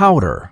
powder.